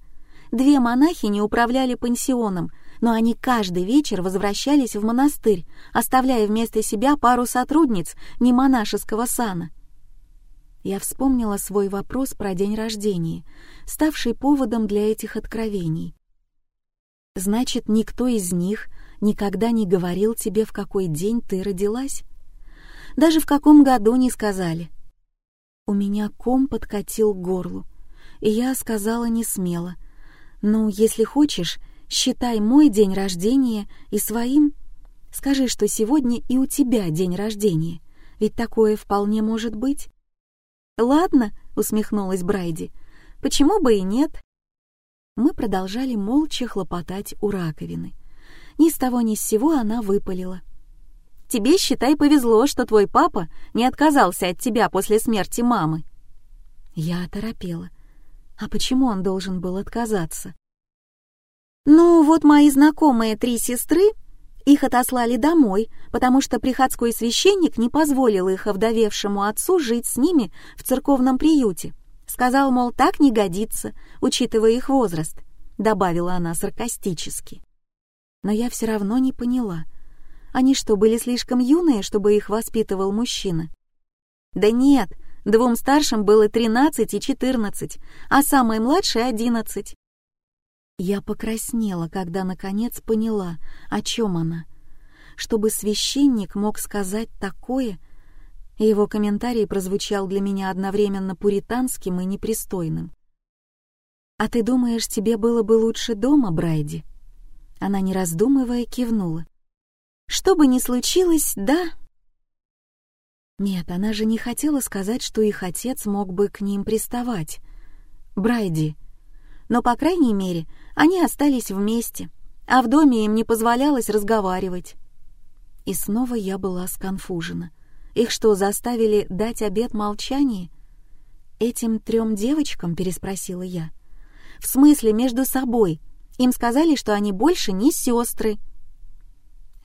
S1: Две монахини управляли пансионом, но они каждый вечер возвращались в монастырь, оставляя вместо себя пару сотрудниц не монашеского сана. Я вспомнила свой вопрос про день рождения, ставший поводом для этих откровений. Значит, никто из них никогда не говорил тебе, в какой день ты родилась? Даже в каком году не сказали. У меня ком подкатил к горлу, и я сказала не смело, «Ну, если хочешь, считай мой день рождения и своим. Скажи, что сегодня и у тебя день рождения, ведь такое вполне может быть». «Ладно», — усмехнулась Брайди, — «почему бы и нет?» Мы продолжали молча хлопотать у раковины. Ни с того ни с сего она выпалила. «Тебе, считай, повезло, что твой папа не отказался от тебя после смерти мамы». Я оторопела. А почему он должен был отказаться? Ну, вот мои знакомые три сестры, их отослали домой, потому что приходской священник не позволил их овдовевшему отцу жить с ними в церковном приюте. Сказал, мол, так не годится, учитывая их возраст, добавила она саркастически. Но я все равно не поняла. Они что, были слишком юные, чтобы их воспитывал мужчина? Да нет, Двум старшим было 13 и 14, а самой младшей — 11. Я покраснела, когда наконец поняла, о чем она. Чтобы священник мог сказать такое, его комментарий прозвучал для меня одновременно пуританским и непристойным. «А ты думаешь, тебе было бы лучше дома, Брайди?» Она, не раздумывая, кивнула. «Что бы ни случилось, да, нет, она же не хотела сказать, что их отец мог бы к ним приставать. Брайди. Но, по крайней мере, они остались вместе, а в доме им не позволялось разговаривать. И снова я была сконфужена. Их что, заставили дать обет молчания? «Этим трем девочкам?» — переспросила я. «В смысле, между собой. Им сказали, что они больше не сестры».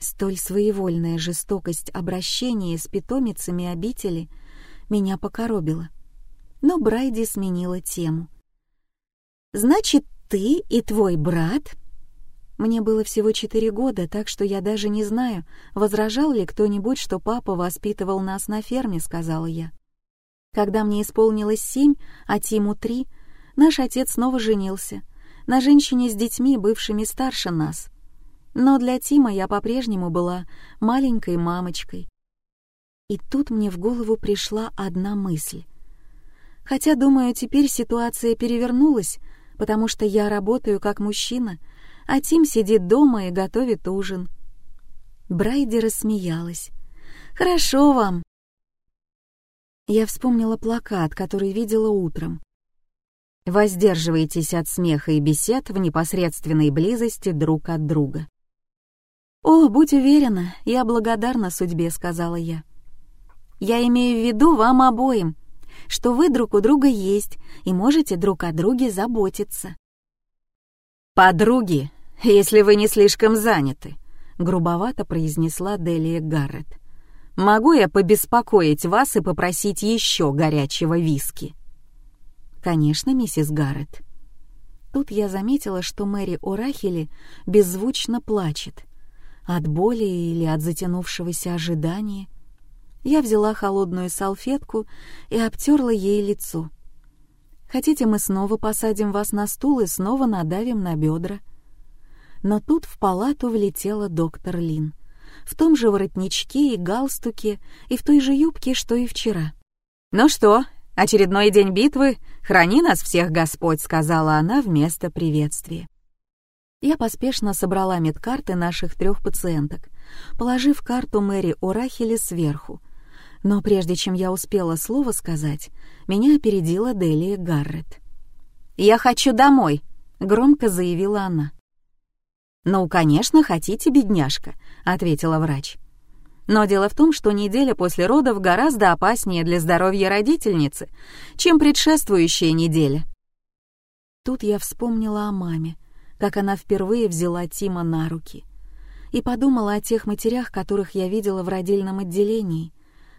S1: Столь своевольная жестокость обращения с питомицами обители меня покоробила. Но Брайди сменила тему. «Значит, ты и твой брат...» Мне было всего четыре года, так что я даже не знаю, возражал ли кто-нибудь, что папа воспитывал нас на ферме, сказала я. Когда мне исполнилось семь, а Тиму три, наш отец снова женился на женщине с детьми, бывшими старше нас — но для Тима я по-прежнему была маленькой мамочкой. И тут мне в голову пришла одна мысль. Хотя, думаю, теперь ситуация перевернулась, потому что я работаю как мужчина, а Тим сидит дома и готовит ужин. Брайди рассмеялась. «Хорошо вам!» Я вспомнила плакат, который видела утром. «Воздерживайтесь от смеха и бесед в непосредственной близости друг от друга». «О, будь уверена, я благодарна судьбе», — сказала я. «Я имею в виду вам обоим, что вы друг у друга есть и можете друг о друге заботиться».
S2: «Подруги, если вы не слишком заняты», — грубовато произнесла Делия Гаррет. «Могу я побеспокоить вас и попросить еще горячего виски?»
S1: «Конечно, миссис Гаррет». Тут я заметила, что Мэри Орахели беззвучно плачет — от боли или от затянувшегося ожидания. Я взяла холодную салфетку и обтерла ей лицо. «Хотите, мы снова посадим вас на стул и снова надавим на бедра?» Но тут в палату влетела доктор Лин. В том же воротничке и галстуке, и в той же юбке, что и вчера.
S2: «Ну что, очередной день битвы? Храни нас всех Господь», — сказала она вместо приветствия.
S1: Я поспешно собрала медкарты наших трех пациенток, положив карту Мэри Урахели сверху. Но прежде чем я успела слово сказать, меня опередила Делия Гаррет. «Я хочу домой», — громко заявила она. «Ну, конечно, хотите, бедняжка», — ответила врач. Но дело в том, что неделя после родов гораздо опаснее для здоровья родительницы, чем предшествующая неделя. Тут я вспомнила о маме, как она впервые взяла Тима на руки, и подумала о тех матерях, которых я видела в родильном отделении,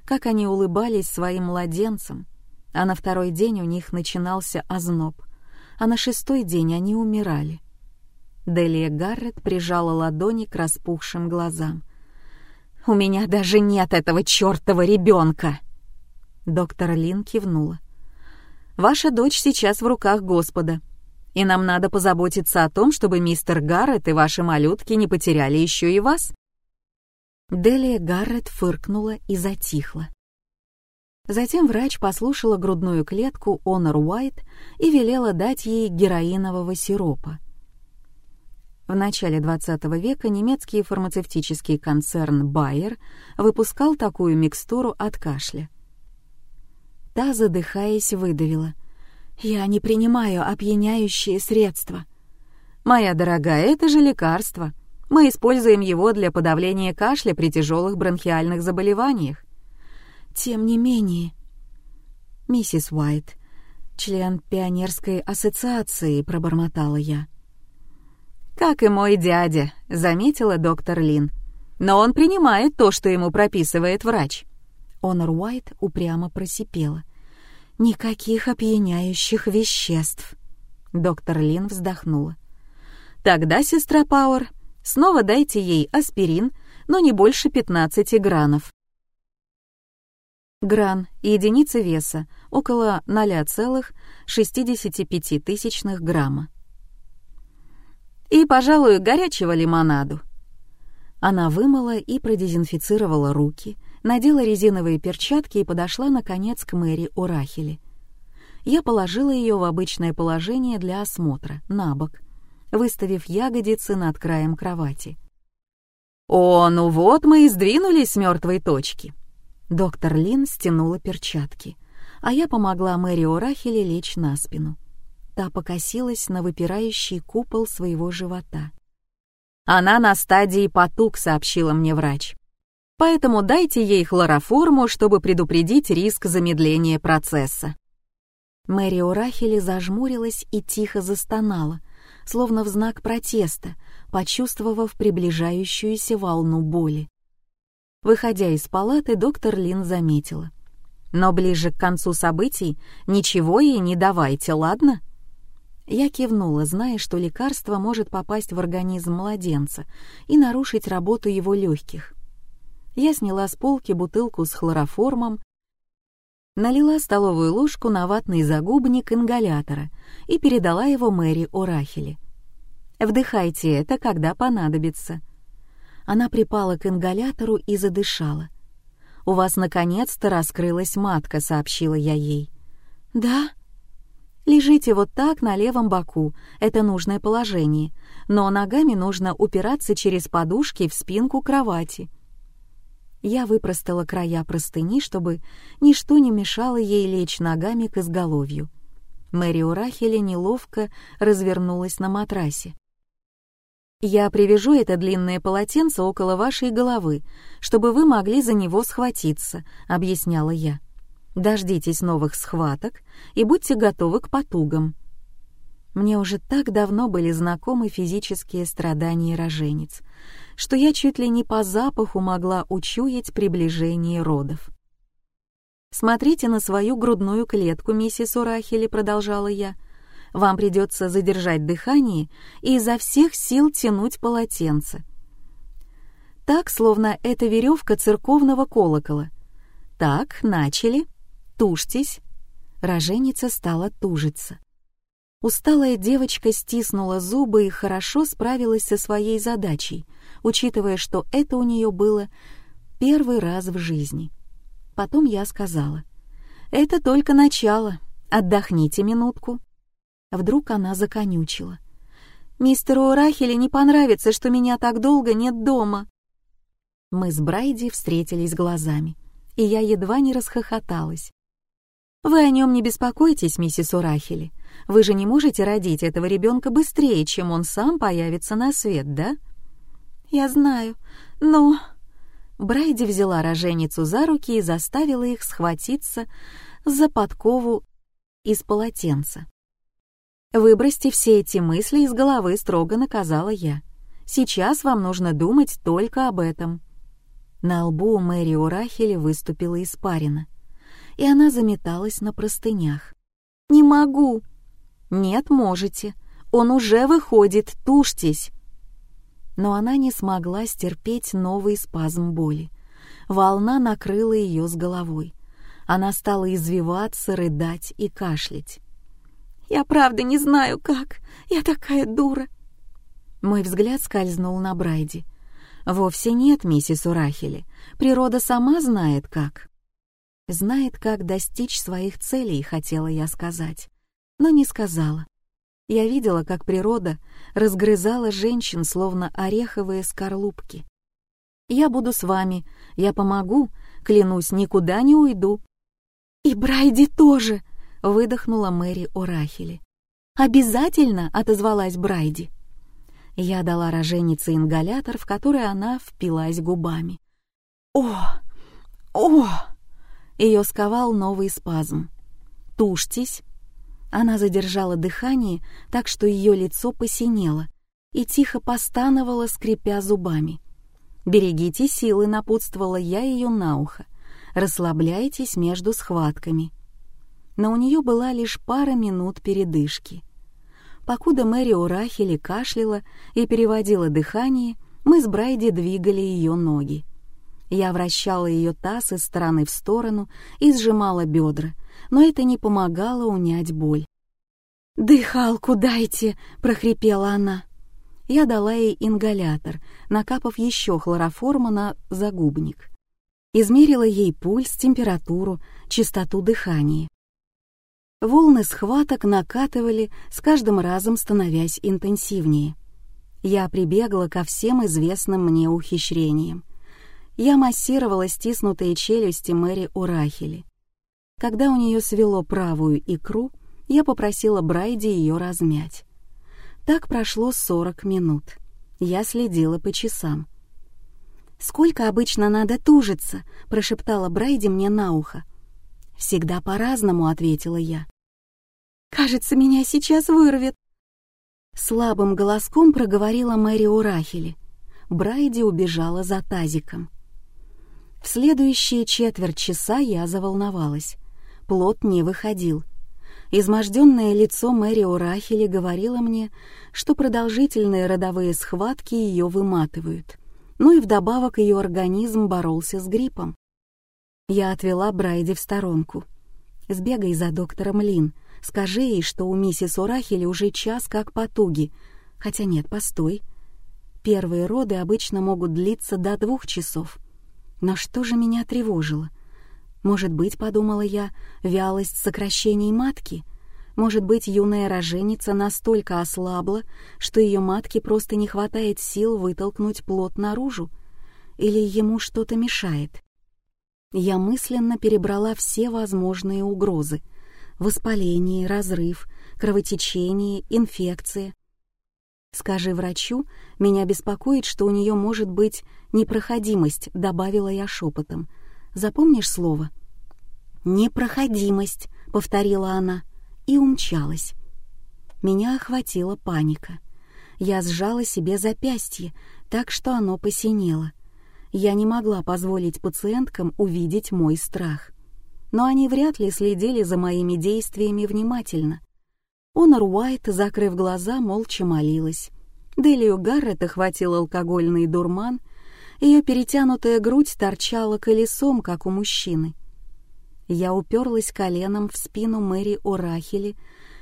S1: как они улыбались своим младенцам, а на второй день у них начинался озноб, а на шестой день они умирали. Делия Гаррет прижала ладони к распухшим глазам. «У меня даже нет этого чертова ребенка!» Доктор Лин кивнула. «Ваша дочь сейчас в руках Господа и нам надо позаботиться о том, чтобы мистер Гаррет и ваши малютки не потеряли еще и вас». Делия Гаррет фыркнула и затихла. Затем врач послушала грудную клетку Онор Уайт и велела дать ей героинового сиропа. В начале XX века немецкий фармацевтический концерн Bayer выпускал такую микстуру от кашля. Та, задыхаясь, выдавила. «Я не принимаю опьяняющие средства». «Моя дорогая, это же лекарство. Мы используем его для подавления кашля при тяжелых бронхиальных заболеваниях». «Тем не менее...» «Миссис Уайт, член пионерской ассоциации», — пробормотала я. «Как и мой дядя», — заметила доктор Лин. «Но он принимает то, что ему прописывает врач». Онор Уайт упрямо просипела. Никаких опьяняющих веществ. Доктор Лин вздохнула. Тогда, сестра Пауэр, снова дайте ей аспирин, но не больше 15 гранов. Гран — единица веса, около 0,65 грамма. И, пожалуй, горячего лимонаду. Она вымыла и продезинфицировала руки — надела резиновые перчатки и подошла, наконец, к Мэри Урахели. Я положила ее в обычное положение для осмотра, на бок, выставив ягодицы над краем кровати. «О, ну вот мы и сдвинулись с мертвой точки!» Доктор Лин стянула перчатки, а я помогла Мэри Урахели лечь на спину. Та покосилась на выпирающий купол своего живота. «Она на стадии потуг», — сообщила мне врач поэтому дайте ей хлороформу, чтобы предупредить риск замедления процесса. Мэри Урахели зажмурилась и тихо застонала, словно в знак протеста, почувствовав приближающуюся волну боли. Выходя из палаты, доктор Лин заметила. «Но ближе к концу событий ничего ей не давайте, ладно?» Я кивнула, зная, что лекарство может попасть в организм младенца и нарушить работу его легких. Я сняла с полки бутылку с хлороформом, налила столовую ложку на ватный загубник ингалятора и передала его Мэри Орахеле. «Вдыхайте это, когда понадобится». Она припала к ингалятору и задышала. «У вас наконец-то раскрылась матка», — сообщила я ей. «Да?» «Лежите вот так на левом боку, это нужное положение, но ногами нужно упираться через подушки в спинку кровати». Я выпростала края простыни, чтобы ничто не мешало ей лечь ногами к изголовью. Мэри Урахеля неловко развернулась на матрасе. «Я привяжу это длинное полотенце около вашей головы, чтобы вы могли за него схватиться», — объясняла я. «Дождитесь новых схваток и будьте готовы к потугам». Мне уже так давно были знакомы физические страдания роженец, что я чуть ли не по запаху могла учуять приближение родов. «Смотрите на свою грудную клетку, миссис Урахели», — продолжала я. «Вам придется задержать дыхание и изо всех сил тянуть полотенце. Так, словно это веревка церковного колокола. Так, начали. Тушьтесь». Роженица стала тужиться. Усталая девочка стиснула зубы и хорошо справилась со своей задачей — учитывая, что это у нее было первый раз в жизни. Потом я сказала, «Это только начало, отдохните минутку». Вдруг она законючила. Мистеру Урахеле не понравится, что меня так долго нет дома». Мы с Брайди встретились глазами, и я едва не расхохоталась. «Вы о нем не беспокойтесь, миссис Урахели. Вы же не можете родить этого ребенка быстрее, чем он сам появится на свет, да?» «Я знаю, но...» Брайди взяла роженицу за руки и заставила их схватиться за подкову из полотенца. «Выбросьте все эти мысли из головы», — строго наказала я. «Сейчас вам нужно думать только об этом». На лбу у Мэри Урахели выступила испарина, и она заметалась на простынях. «Не могу!» «Нет, можете. Он уже выходит, тушьтесь!» но она не смогла стерпеть новый спазм боли. Волна накрыла ее с головой. Она стала извиваться, рыдать и кашлять. «Я правда не знаю, как. Я такая дура». Мой взгляд скользнул на Брайди. «Вовсе нет, миссис Урахели. Природа сама знает, как». «Знает, как достичь своих целей», — хотела я сказать, но не сказала. Я видела, как природа разгрызала женщин, словно ореховые скорлупки. «Я буду с вами, я помогу, клянусь, никуда не уйду». «И Брайди тоже!» — выдохнула Мэри Орахели. «Обязательно!» — отозвалась Брайди. Я дала роженице ингалятор, в который она впилась губами. «О! О!» Ее сковал новый спазм. «Тушьтесь!» Она задержала дыхание, так что ее лицо посинело, и тихо постановала, скрипя зубами. «Берегите силы», — напутствовала я ее на ухо. «Расслабляйтесь между схватками». Но у нее была лишь пара минут передышки. Покуда Мэри Урахели кашляла и переводила дыхание, мы с Брайди двигали ее ноги. Я вращала ее таз из стороны в сторону и сжимала бедра, но это не помогало унять боль. «Дыхалку дайте!» — прохрипела она. Я дала ей ингалятор, накапав еще хлороформа на загубник. Измерила ей пульс, температуру, частоту дыхания. Волны схваток накатывали, с каждым разом становясь интенсивнее. Я прибегла ко всем известным мне ухищрениям. Я массировала стиснутые челюсти Мэри Урахели. Когда у нее свело правую икру, я попросила Брайди ее размять. Так прошло 40 минут. Я следила по часам. «Сколько обычно надо тужиться?» — прошептала Брайди мне на ухо. «Всегда по-разному», — ответила я. «Кажется, меня сейчас вырвет». Слабым голоском проговорила Мэри Урахели. Брайди убежала за тазиком. В следующие четверть часа я заволновалась. Плод не выходил. Изможденное лицо Мэри Урахели говорило мне, что продолжительные родовые схватки ее выматывают. Ну и вдобавок ее организм боролся с гриппом. Я отвела Брайди в сторонку. «Сбегай за доктором Лин. Скажи ей, что у миссис Урахели уже час как потуги. Хотя нет, постой. Первые роды обычно могут длиться до двух часов. Но что же меня тревожило? Может быть, подумала я, вялость сокращений матки? Может быть, юная роженица настолько ослабла, что ее матке просто не хватает сил вытолкнуть плод наружу? Или ему что-то мешает? Я мысленно перебрала все возможные угрозы. Воспаление, разрыв, кровотечение, инфекция. «Скажи врачу, меня беспокоит, что у нее может быть непроходимость», — добавила я шепотом. «Запомнишь слово?» «Непроходимость», — повторила она, и умчалась. Меня охватила паника. Я сжала себе запястье, так что оно посинело. Я не могла позволить пациенткам увидеть мой страх. Но они вряд ли следили за моими действиями внимательно. Онор Уайт, закрыв глаза, молча молилась. Делию Гаррет охватил алкогольный дурман, ее перетянутая грудь торчала колесом, как у мужчины. Я уперлась коленом в спину Мэри Орахели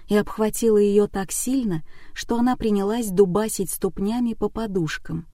S1: и обхватила ее так сильно, что она принялась дубасить ступнями по подушкам.